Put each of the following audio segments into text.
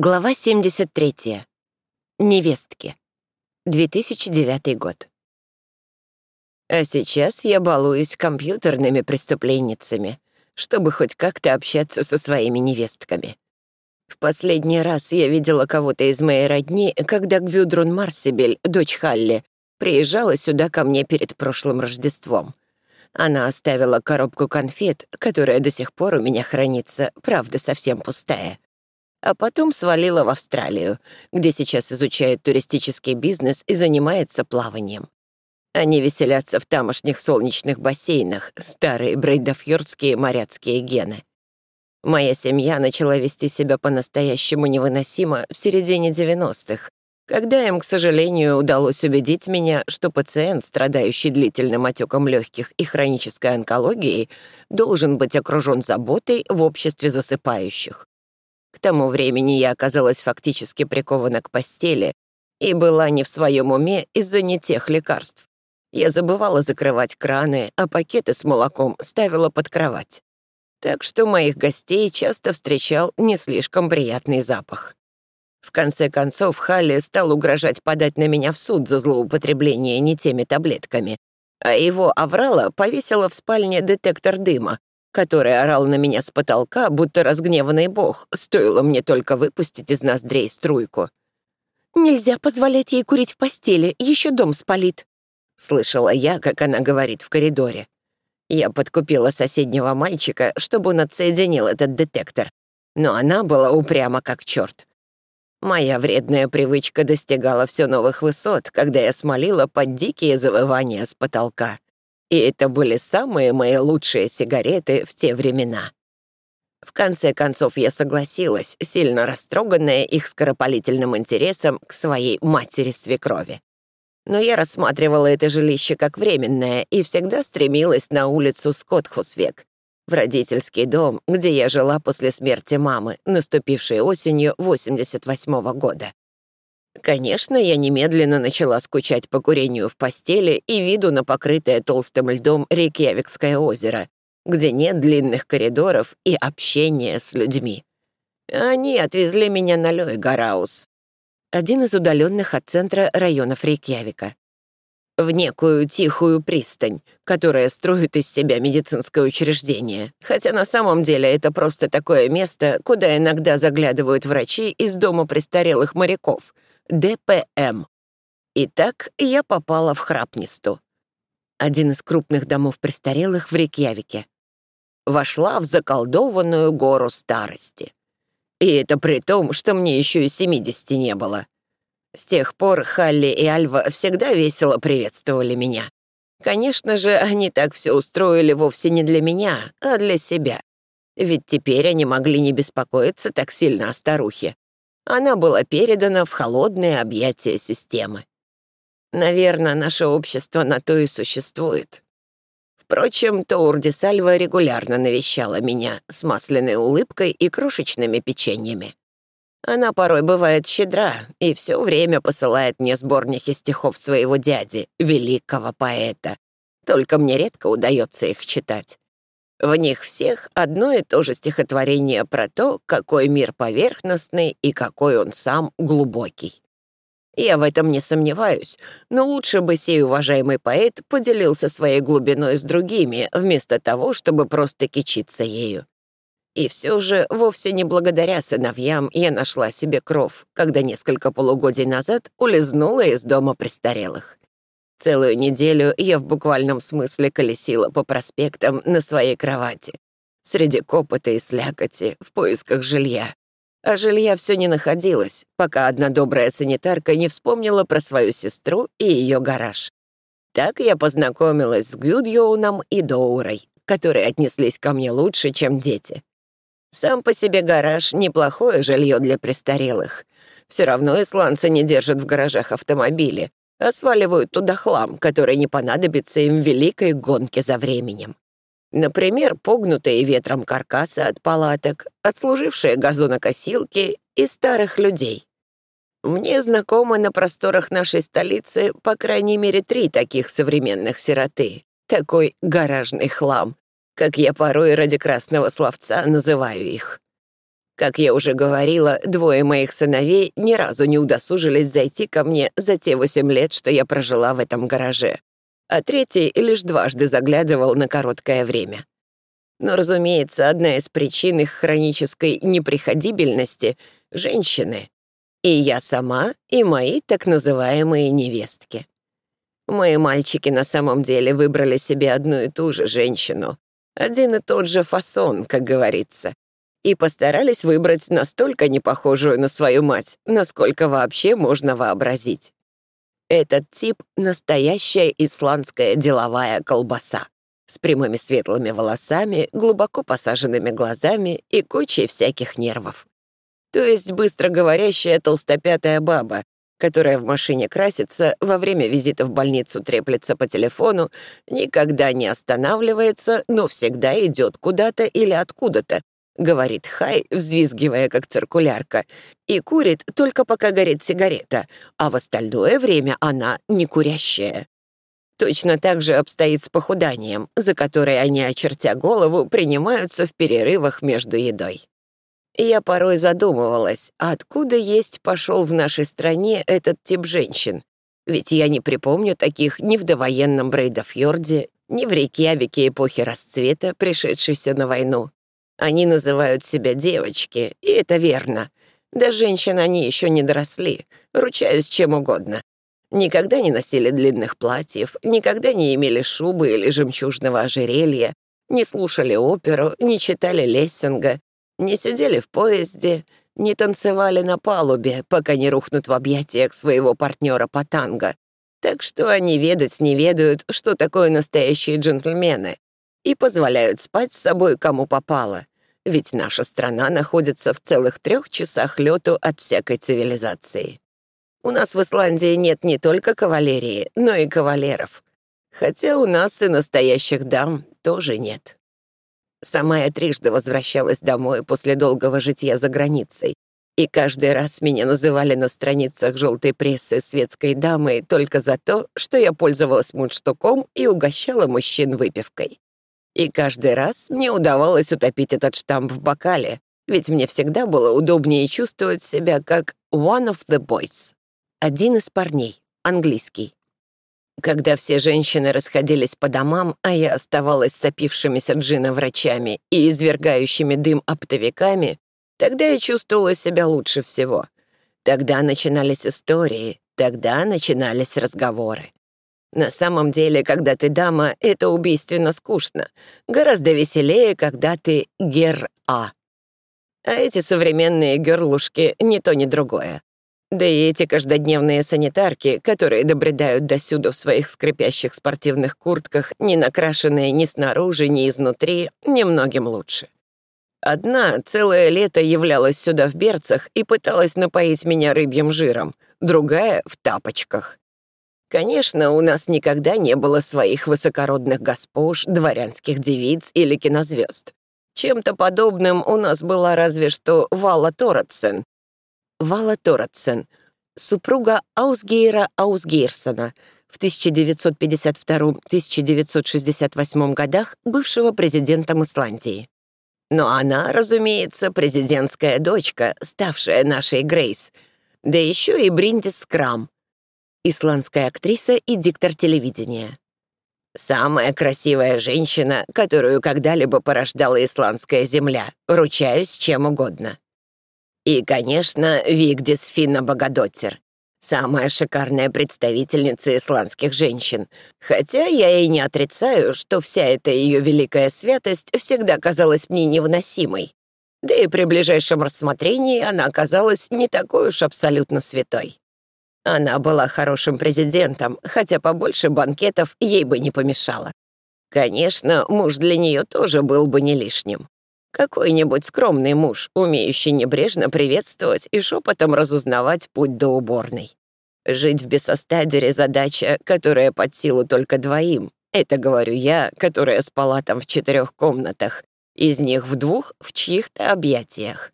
Глава 73. Невестки. 2009 год. А сейчас я балуюсь компьютерными преступленницами, чтобы хоть как-то общаться со своими невестками. В последний раз я видела кого-то из моей родни, когда Гвюдрун Марсибель, дочь Халли, приезжала сюда ко мне перед прошлым Рождеством. Она оставила коробку конфет, которая до сих пор у меня хранится, правда, совсем пустая а потом свалила в Австралию, где сейчас изучает туристический бизнес и занимается плаванием. Они веселятся в тамошних солнечных бассейнах, старые брейдафьордские моряцкие гены. Моя семья начала вести себя по-настоящему невыносимо в середине 90-х, когда им, к сожалению, удалось убедить меня, что пациент, страдающий длительным отеком легких и хронической онкологией, должен быть окружен заботой в обществе засыпающих. К тому времени я оказалась фактически прикована к постели и была не в своем уме из-за не тех лекарств. Я забывала закрывать краны, а пакеты с молоком ставила под кровать. Так что моих гостей часто встречал не слишком приятный запах. В конце концов, Халли стал угрожать подать на меня в суд за злоупотребление не теми таблетками, а его аврала повесила в спальне детектор дыма, который орал на меня с потолка, будто разгневанный бог, стоило мне только выпустить из ноздрей струйку. «Нельзя позволять ей курить в постели, еще дом спалит», — слышала я, как она говорит в коридоре. Я подкупила соседнего мальчика, чтобы он отсоединил этот детектор, но она была упряма как черт. Моя вредная привычка достигала все новых высот, когда я смолила под дикие завывания с потолка. И это были самые мои лучшие сигареты в те времена. В конце концов я согласилась, сильно растроганная их скоропалительным интересом к своей матери-свекрови. Но я рассматривала это жилище как временное и всегда стремилась на улицу Скотхусвек, в родительский дом, где я жила после смерти мамы, наступившей осенью 88 -го года. Конечно, я немедленно начала скучать по курению в постели и виду на покрытое толстым льдом Рейкьявикское озеро, где нет длинных коридоров и общения с людьми. Они отвезли меня на Лёйгараус, один из удаленных от центра районов Рейкьявика, в некую тихую пристань, которая строит из себя медицинское учреждение, хотя на самом деле это просто такое место, куда иногда заглядывают врачи из дома престарелых моряков — ДПМ. Итак, я попала в Храпнисту, один из крупных домов престарелых в Рейкьявике. Вошла в заколдованную гору старости. И это при том, что мне еще и 70 не было. С тех пор Халли и Альва всегда весело приветствовали меня. Конечно же, они так все устроили вовсе не для меня, а для себя. Ведь теперь они могли не беспокоиться так сильно о старухе она была передана в холодные объятия системы. Наверное, наше общество на то и существует. Впрочем, Тоурди Сальва регулярно навещала меня с масляной улыбкой и крошечными печеньями. Она порой бывает щедра и все время посылает мне сборники стихов своего дяди, великого поэта. Только мне редко удается их читать. В них всех одно и то же стихотворение про то, какой мир поверхностный и какой он сам глубокий. Я в этом не сомневаюсь, но лучше бы сей уважаемый поэт поделился своей глубиной с другими, вместо того, чтобы просто кичиться ею. И все же вовсе не благодаря сыновьям я нашла себе кров, когда несколько полугодий назад улизнула из дома престарелых. Целую неделю я в буквальном смысле колесила по проспектам на своей кровати, среди копота и слякоти, в поисках жилья. А жилья все не находилось, пока одна добрая санитарка не вспомнила про свою сестру и ее гараж. Так я познакомилась с Гюдьоуном и Доурой, которые отнеслись ко мне лучше, чем дети. Сам по себе гараж — неплохое жилье для престарелых. Все равно исландцы не держат в гаражах автомобили, а сваливают туда хлам, который не понадобится им в великой гонке за временем. Например, погнутые ветром каркасы от палаток, отслужившие газонокосилки и старых людей. Мне знакомы на просторах нашей столицы по крайней мере три таких современных сироты. Такой гаражный хлам, как я порой ради красного словца называю их. Как я уже говорила, двое моих сыновей ни разу не удосужились зайти ко мне за те восемь лет, что я прожила в этом гараже, а третий лишь дважды заглядывал на короткое время. Но, разумеется, одна из причин их хронической неприходибельности — женщины. И я сама, и мои так называемые невестки. Мои мальчики на самом деле выбрали себе одну и ту же женщину. Один и тот же фасон, как говорится. И постарались выбрать настолько не похожую на свою мать, насколько вообще можно вообразить. Этот тип — настоящая исландская деловая колбаса с прямыми светлыми волосами, глубоко посаженными глазами и кучей всяких нервов. То есть быстро говорящая толстопятая баба, которая в машине красится, во время визита в больницу треплется по телефону, никогда не останавливается, но всегда идет куда-то или откуда-то, говорит Хай, взвизгивая как циркулярка, и курит только пока горит сигарета, а в остальное время она не курящая. Точно так же обстоит с похуданием, за которое они, очертя голову, принимаются в перерывах между едой. Я порой задумывалась, откуда есть пошел в нашей стране этот тип женщин. Ведь я не припомню таких ни в довоенном Брейдафьорде, ни в Рейкьявике эпохи расцвета, пришедшейся на войну. Они называют себя девочки, и это верно. До женщин они еще не доросли, ручаюсь чем угодно. Никогда не носили длинных платьев, никогда не имели шубы или жемчужного ожерелья, не слушали оперу, не читали лессинга, не сидели в поезде, не танцевали на палубе, пока не рухнут в объятиях своего партнера по танго. Так что они ведать не ведают, что такое настоящие джентльмены, и позволяют спать с собой кому попало. Ведь наша страна находится в целых трех часах лету от всякой цивилизации. У нас в Исландии нет не только кавалерии, но и кавалеров. Хотя у нас и настоящих дам тоже нет. Сама я трижды возвращалась домой после долгого житья за границей, и каждый раз меня называли на страницах желтой прессы светской дамой только за то, что я пользовалась мундштуком и угощала мужчин выпивкой. И каждый раз мне удавалось утопить этот штамп в бокале, ведь мне всегда было удобнее чувствовать себя как «one of the boys». Один из парней, английский. Когда все женщины расходились по домам, а я оставалась с опившимися джина-врачами и извергающими дым оптовиками, тогда я чувствовала себя лучше всего. Тогда начинались истории, тогда начинались разговоры. На самом деле, когда ты дама, это убийственно скучно. Гораздо веселее, когда ты гер-а. А эти современные герлушки — ни то, ни другое. Да и эти каждодневные санитарки, которые добредают досюда в своих скрипящих спортивных куртках, не накрашенные ни снаружи, ни изнутри, немногим лучше. Одна целое лето являлась сюда в берцах и пыталась напоить меня рыбьим жиром, другая — в тапочках. Конечно, у нас никогда не было своих высокородных госпож, дворянских девиц или кинозвезд. Чем-то подобным у нас была разве что Вала Торатсен, Вала Торатсен, супруга Аусгейра Аусгейрсона, в 1952-1968 годах бывшего президентом Исландии. Но она, разумеется, президентская дочка, ставшая нашей Грейс, да еще и Бриндис Скрам, исландская актриса и диктор телевидения. Самая красивая женщина, которую когда-либо порождала исландская земля, ручаюсь чем угодно. И, конечно, Вигдис Финна Богодотер, самая шикарная представительница исландских женщин. Хотя я и не отрицаю, что вся эта ее великая святость всегда казалась мне невыносимой. Да и при ближайшем рассмотрении она оказалась не такой уж абсолютно святой. Она была хорошим президентом, хотя побольше банкетов ей бы не помешало. Конечно, муж для нее тоже был бы не лишним. Какой-нибудь скромный муж, умеющий небрежно приветствовать и шепотом разузнавать путь до уборной. Жить в Бесостадере — задача, которая под силу только двоим. Это говорю я, которая спала там в четырех комнатах, из них в двух в чьих-то объятиях.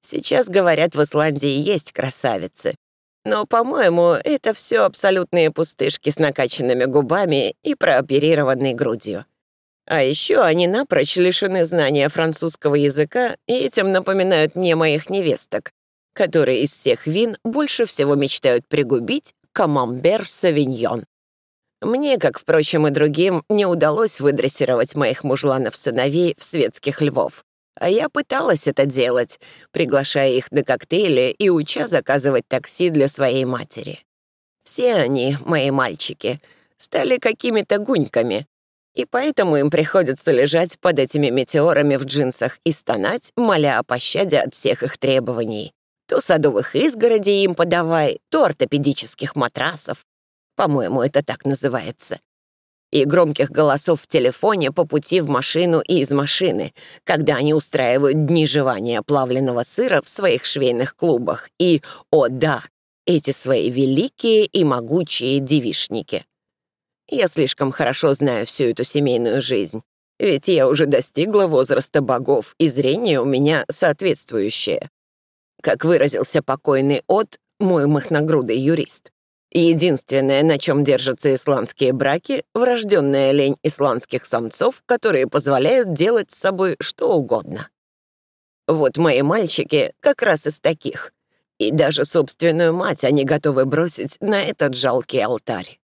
Сейчас, говорят, в Исландии есть красавицы. Но, по-моему, это все абсолютные пустышки с накачанными губами и прооперированной грудью. А еще они напрочь лишены знания французского языка и этим напоминают мне моих невесток, которые из всех вин больше всего мечтают пригубить камамбер савиньон. Мне, как, впрочем, и другим, не удалось выдрессировать моих мужланов-сыновей в светских львов. А я пыталась это делать, приглашая их на коктейли и уча заказывать такси для своей матери. Все они, мои мальчики, стали какими-то гуньками, и поэтому им приходится лежать под этими метеорами в джинсах и стонать, моля о пощаде от всех их требований. То садовых изгородей им подавай, то ортопедических матрасов. По-моему, это так называется. И громких голосов в телефоне по пути в машину и из машины, когда они устраивают дни жевания плавленного сыра в своих швейных клубах. И, о да, эти свои великие и могучие девишники. Я слишком хорошо знаю всю эту семейную жизнь, ведь я уже достигла возраста богов, и зрение у меня соответствующее. Как выразился покойный От, мой махногрудый юрист. Единственное, на чем держатся исландские браки, врожденная лень исландских самцов, которые позволяют делать с собой что угодно. Вот мои мальчики как раз из таких. И даже собственную мать они готовы бросить на этот жалкий алтарь.